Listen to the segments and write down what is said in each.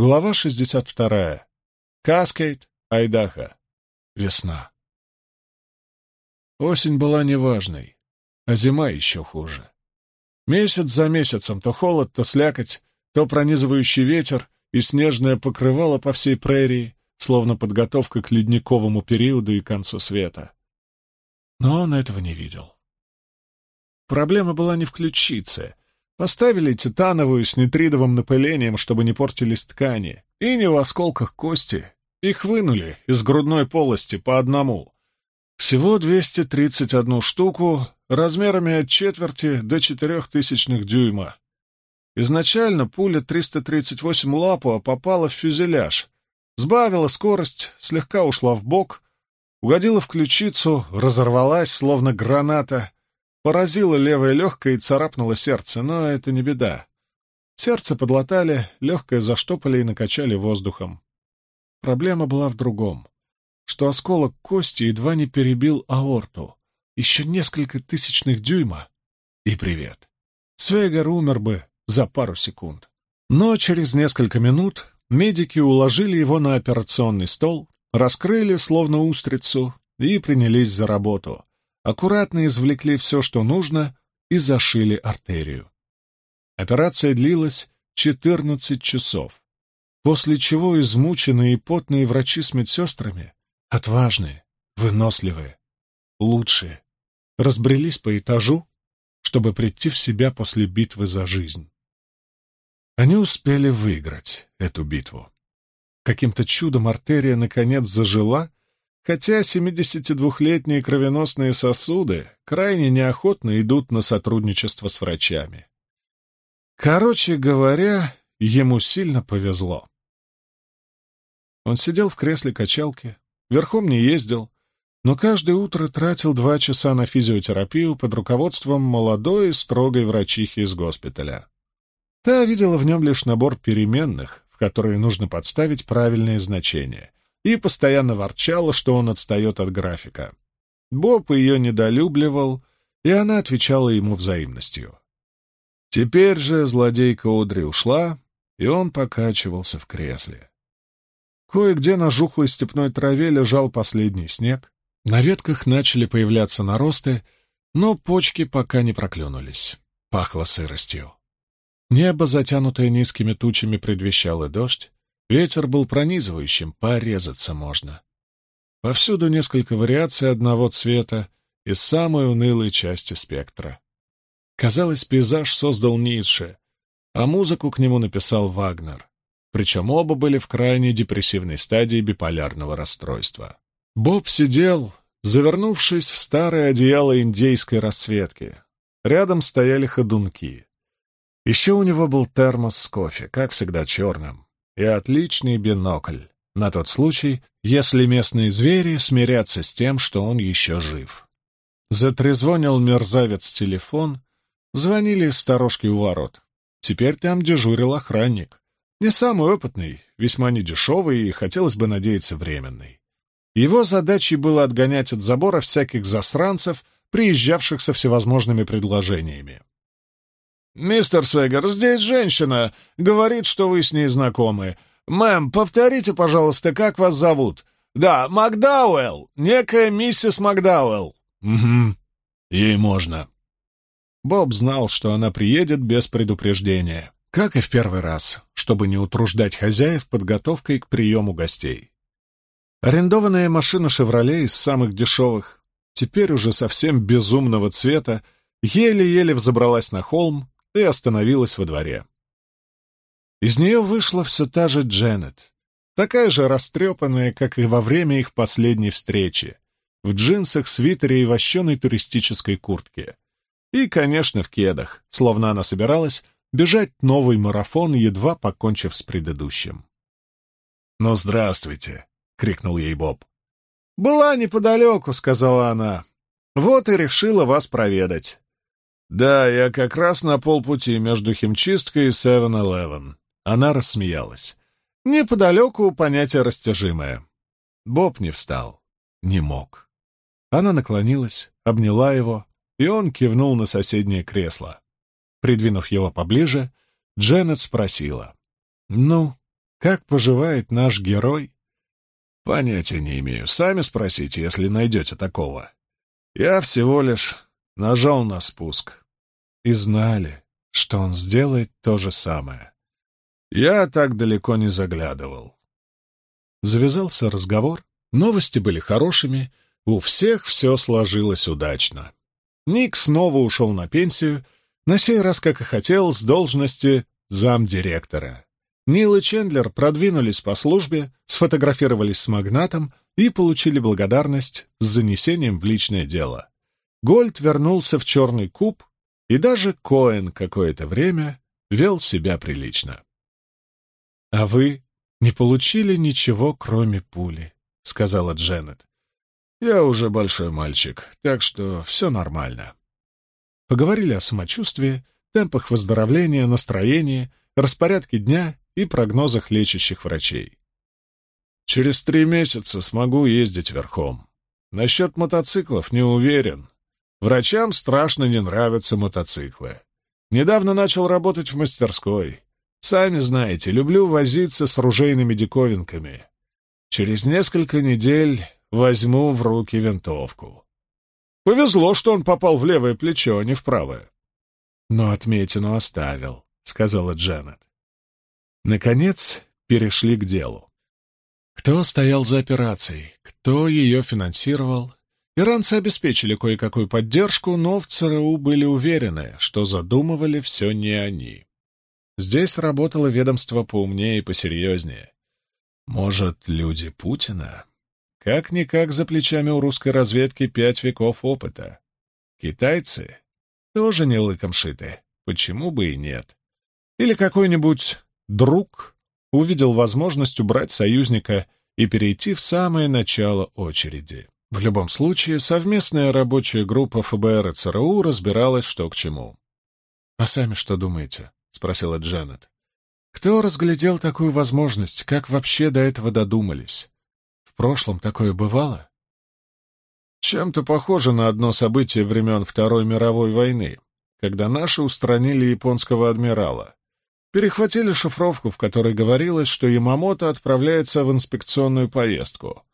Глава 62. Каскейт, Айдаха. Весна. Осень была неважной, а зима еще хуже. Месяц за месяцем то холод, то слякоть, то пронизывающий ветер и снежное покрывало по всей прерии, словно подготовка к ледниковому периоду и концу света. Но он этого не видел. Проблема была не в ключице. Поставили титановую с нитридовым напылением, чтобы не портились ткани, и не в осколках кости. Их вынули из грудной полости по одному. Всего 231 штуку, размерами от четверти до четырех тысячных дюйма. Изначально пуля 338 лапу попала в фюзеляж, сбавила скорость, слегка ушла в бок, угодила в ключицу, разорвалась, словно граната, поразила левое легкое и царапнула сердце, но это не беда. Сердце подлатали, легкое заштопали и накачали воздухом. Проблема была в другом, что осколок кости едва не перебил аорту. Еще несколько тысячных дюйма — и привет. Свегер умер бы за пару секунд. Но через несколько минут медики уложили его на операционный стол, раскрыли словно устрицу и принялись за работу. Аккуратно извлекли все, что нужно, и зашили артерию. Операция длилась 14 часов, после чего измученные и потные врачи с медсестрами, отважные, выносливые, лучшие, разбрелись по этажу, чтобы прийти в себя после битвы за жизнь. Они успели выиграть эту битву. Каким-то чудом артерия наконец зажила, хотя 72-летние кровеносные сосуды крайне неохотно идут на сотрудничество с врачами. Короче говоря, ему сильно повезло. Он сидел в кресле качалки, верхом не ездил, но каждое утро тратил два часа на физиотерапию под руководством молодой и строгой врачихи из госпиталя. Та видела в нем лишь набор переменных, в которые нужно подставить правильные значения, и постоянно ворчала, что он отстает от графика. Боб ее недолюбливал, и она отвечала ему взаимностью. Теперь же злодейка Одри ушла, и он покачивался в кресле. Кое-где на жухлой степной траве лежал последний снег, на ветках начали появляться наросты, но почки пока не проклюнулись. Пахло сыростью. Небо, затянутое низкими тучами, предвещало дождь. Ветер был пронизывающим, порезаться можно. Повсюду несколько вариаций одного цвета из самой унылой части спектра. Казалось, пейзаж создал Ницше, а музыку к нему написал Вагнер. Причем оба были в крайне депрессивной стадии биполярного расстройства. Боб сидел, завернувшись в старое одеяло индейской расцветки. Рядом стояли ходунки. Еще у него был термос с кофе, как всегда черным, и отличный бинокль, на тот случай, если местные звери смирятся с тем, что он еще жив. Затрезвонил мерзавец телефон, звонили сторожки у ворот. Теперь там дежурил охранник. Не самый опытный, весьма недешевый и, хотелось бы надеяться, временный. Его задачей было отгонять от забора всяких засранцев, приезжавших со всевозможными предложениями. «Мистер Свегер, здесь женщина. Говорит, что вы с ней знакомы. Мэм, повторите, пожалуйста, как вас зовут?» «Да, Макдауэлл. Некая миссис Макдауэлл». «Угу. Ей можно». Боб знал, что она приедет без предупреждения, как и в первый раз, чтобы не утруждать хозяев подготовкой к приему гостей. Арендованная машина «Шевроле» из самых дешевых, теперь уже совсем безумного цвета, еле-еле взобралась на холм и остановилась во дворе. Из нее вышла все та же Дженнет, такая же растрепанная, как и во время их последней встречи, в джинсах, свитере и вощеной туристической куртке. И, конечно, в кедах, словно она собиралась бежать новый марафон, едва покончив с предыдущим. «Ну, здравствуйте!» — крикнул ей Боб. «Была неподалеку», — сказала она. «Вот и решила вас проведать. «Да, я как раз на полпути между химчисткой и 7-Eleven». Она рассмеялась. Неподалеку понятие растяжимое. Боб не встал. Не мог. Она наклонилась, обняла его, и он кивнул на соседнее кресло. Придвинув его поближе, Дженнет спросила. «Ну, Как поживает наш герой? Понятия не имею. Сами спросите, если найдете такого. Я всего лишь нажал на спуск. И знали, что он сделает то же самое. Я так далеко не заглядывал. Завязался разговор, новости были хорошими, у всех все сложилось удачно. Ник снова ушел на пенсию, на сей раз, как и хотел, с должности замдиректора. Нил и Чендлер продвинулись по службе, сфотографировались с магнатом и получили благодарность с занесением в личное дело. Гольд вернулся в черный куб, и даже Коэн какое-то время вел себя прилично. «А вы не получили ничего, кроме пули», — сказала Дженнет. «Я уже большой мальчик, так что все нормально». Поговорили о самочувствии, темпах выздоровления, настроении, распорядке дня и прогнозах лечащих врачей. «Через три месяца смогу ездить верхом. Насчет мотоциклов не уверен. Врачам страшно не нравятся мотоциклы. Недавно начал работать в мастерской. Сами знаете, люблю возиться с ружейными диковинками. Через несколько недель возьму в руки винтовку. Повезло, что он попал в левое плечо, а не в правое. Но отметину оставил, — сказала Дженнет. Наконец перешли к делу. Кто стоял за операцией, кто ее финансировал? Иранцы обеспечили кое-какую поддержку, но в ЦРУ были уверены, что задумывали все не они. Здесь работало ведомство поумнее и посерьезнее. Может, люди Путина? Как-никак за плечами у русской разведки пять веков опыта. Китайцы? Тоже не лыком шиты. Почему бы и нет? Или какой-нибудь друг увидел возможность убрать союзника и перейти в самое начало очереди. В любом случае, совместная рабочая группа ФБР и ЦРУ разбиралась, что к чему. «А сами что думаете?» — спросила Джанет. «Кто разглядел такую возможность? Как вообще до этого додумались? В прошлом такое бывало?» Чем-то похоже на одно событие времен Второй мировой войны, когда наши устранили японского адмирала. Перехватили шифровку, в которой говорилось, что Ямамото отправляется в инспекционную поездку.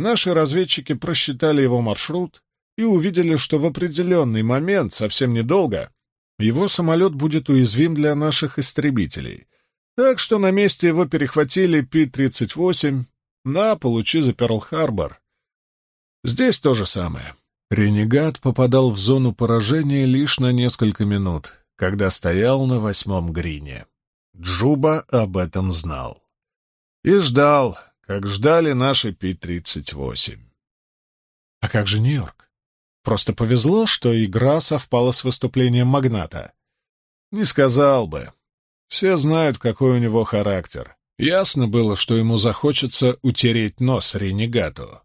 Наши разведчики просчитали его маршрут и увидели, что в определенный момент, совсем недолго, его самолет будет уязвим для наших истребителей. Так что на месте его перехватили Пи-38 на получи за Перл-Харбор. Здесь то же самое. Ренегат попадал в зону поражения лишь на несколько минут, когда стоял на восьмом грине. Джуба об этом знал. И ждал, как ждали наши Пи-38. А как же Нью-Йорк? Просто повезло, что игра совпала с выступлением магната. Не сказал бы. Все знают, какой у него характер. Ясно было, что ему захочется утереть нос ренегату.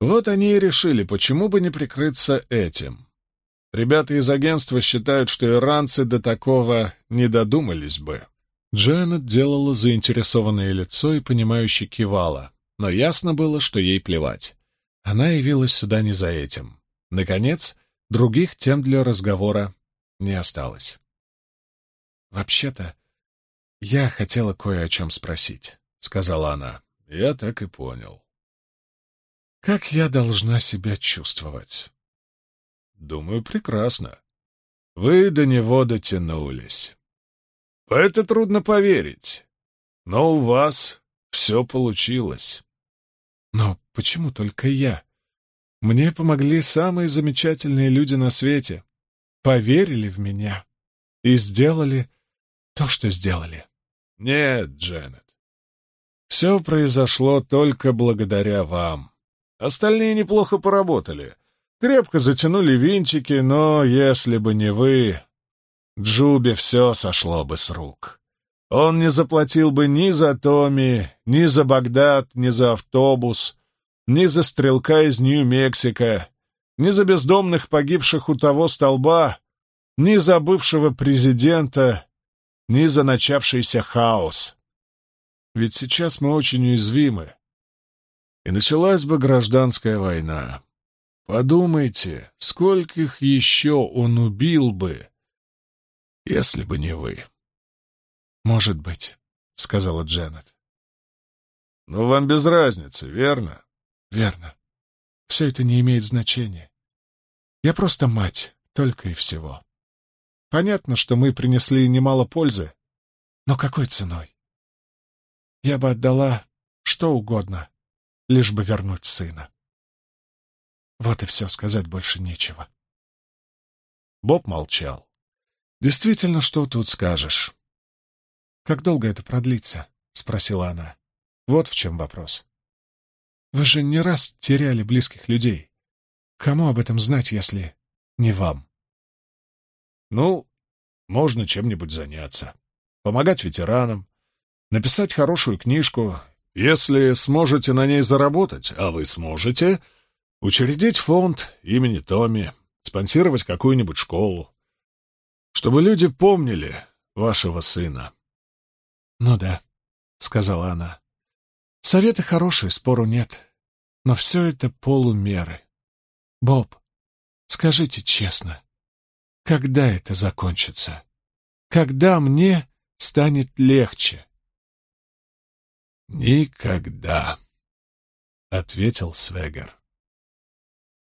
Вот они и решили, почему бы не прикрыться этим. Ребята из агентства считают, что иранцы до такого не додумались бы. Джанет делала заинтересованное лицо и понимающе кивала, но ясно было, что ей плевать. Она явилась сюда не за этим. Наконец, других тем для разговора не осталось. «Вообще-то, я хотела кое о чем спросить», — сказала она. «Я так и понял». «Как я должна себя чувствовать?» «Думаю, прекрасно. Вы до него дотянулись. Это трудно поверить, но у вас все получилось». «Но почему только я?» Мне помогли самые замечательные люди на свете, поверили в меня и сделали то, что сделали. Нет, Дженнет, все произошло только благодаря вам. Остальные неплохо поработали, крепко затянули винтики, но если бы не вы, Джубе все сошло бы с рук. Он не заплатил бы ни за Томи, ни за Багдад, ни за автобус, ни за стрелка из Нью-Мексико, ни за бездомных погибших у того столба, ни за бывшего президента, ни за начавшийся хаос. Ведь сейчас мы очень уязвимы. И началась бы гражданская война. Подумайте, скольких еще он убил бы, если бы не вы. «Может быть», — сказала Дженнет. Но вам без разницы, верно? Верно. Все это не имеет значения. Я просто мать, только и всего. Понятно, что мы принесли немало пользы, но какой ценой? Я бы отдала что угодно, лишь бы вернуть сына. Вот и все, сказать больше нечего. Боб молчал. «Действительно, что тут скажешь?» «Как долго это продлится?» — спросила она. «Вот в чем вопрос. Вы же не раз теряли близких людей. Кому об этом знать, если не вам?» «Ну, можно чем-нибудь заняться. Помогать ветеранам, написать хорошую книжку. Если сможете на ней заработать, а вы сможете, учредить фонд имени Томми, спонсировать какую-нибудь школу, чтобы люди помнили вашего сына. — Ну да, — сказала она. — Советы хорошие, спору нет, но все это полумеры. Боб, скажите честно, когда это закончится? Когда мне станет легче? — Никогда, — ответил Свегер.